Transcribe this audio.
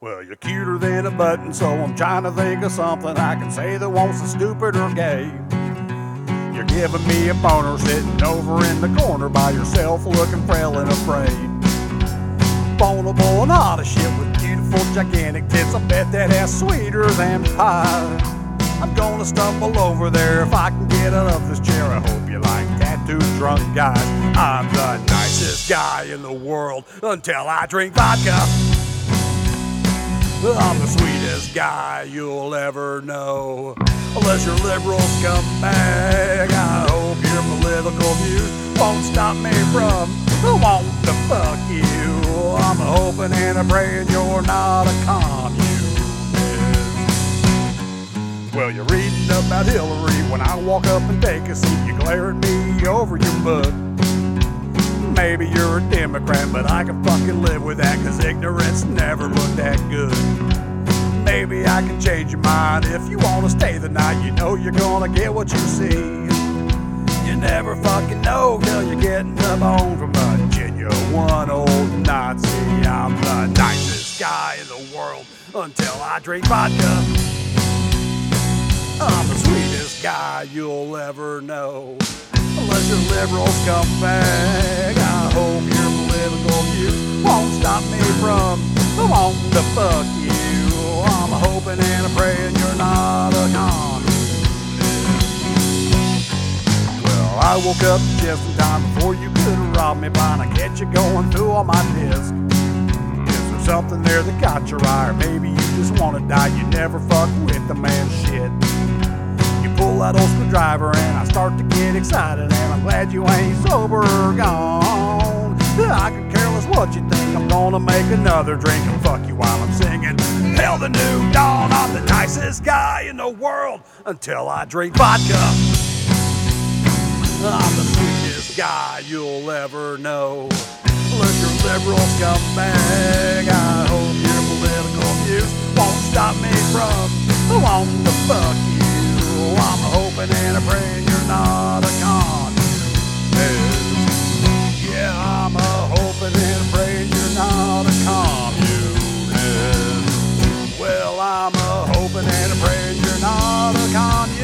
Well, you're cuter than a button, so I'm trying to think of something I can say that won't sound stupid or gay. You're giving me a boner sitting over in the corner by yourself, looking frail and afraid. Vulnerable and hot as shit with beautiful, gigantic tits. I bet that ass sweeter than pie. I'm gonna stumble over there if I can get out of this chair. I hope you like tattooed drunk guys. I'm the nicest guy in the world until I drink vodka. I'm the sweetest guy you'll ever know. Unless your liberals come back, I hope your political views won't stop me from wanting to fuck you. I'm hoping and praying you're not a communist. Well, you're reading about Hillary when I walk up and take a seat. You glare at me over your book. Maybe you're a Democrat, but I can fucking live with that, cause ignorance never looked that good. Maybe I can change your mind if you wanna stay the night. You know you're gonna get what you see. You never fucking know till you're getting the bone from a genuine old Nazi. I'm the nicest guy in the world until I drink vodka. I'm the sweetest guy you'll ever know. Unless your liberals come to fuck you. I'm hoping and I'm praying you're not a communist. Well, I woke up just in time before you could rob me and I catch you going through all my disc. Is there something there that got your eye, or maybe you just wanna die? You never fuck with the man shit You pull that old screwdriver and I start to get excited and I'm glad you ain't sober or gone. I could what you think. I'm gonna make another drink and fuck you while I'm singing. Hell, the new dawn. I'm the nicest guy in the world until I drink vodka. I'm the sweetest guy you'll ever know. Let your liberals come back. I hope your political views won't stop me from wanting to fuck you. I'm hoping and I pray hoping and a prayer you're not a con.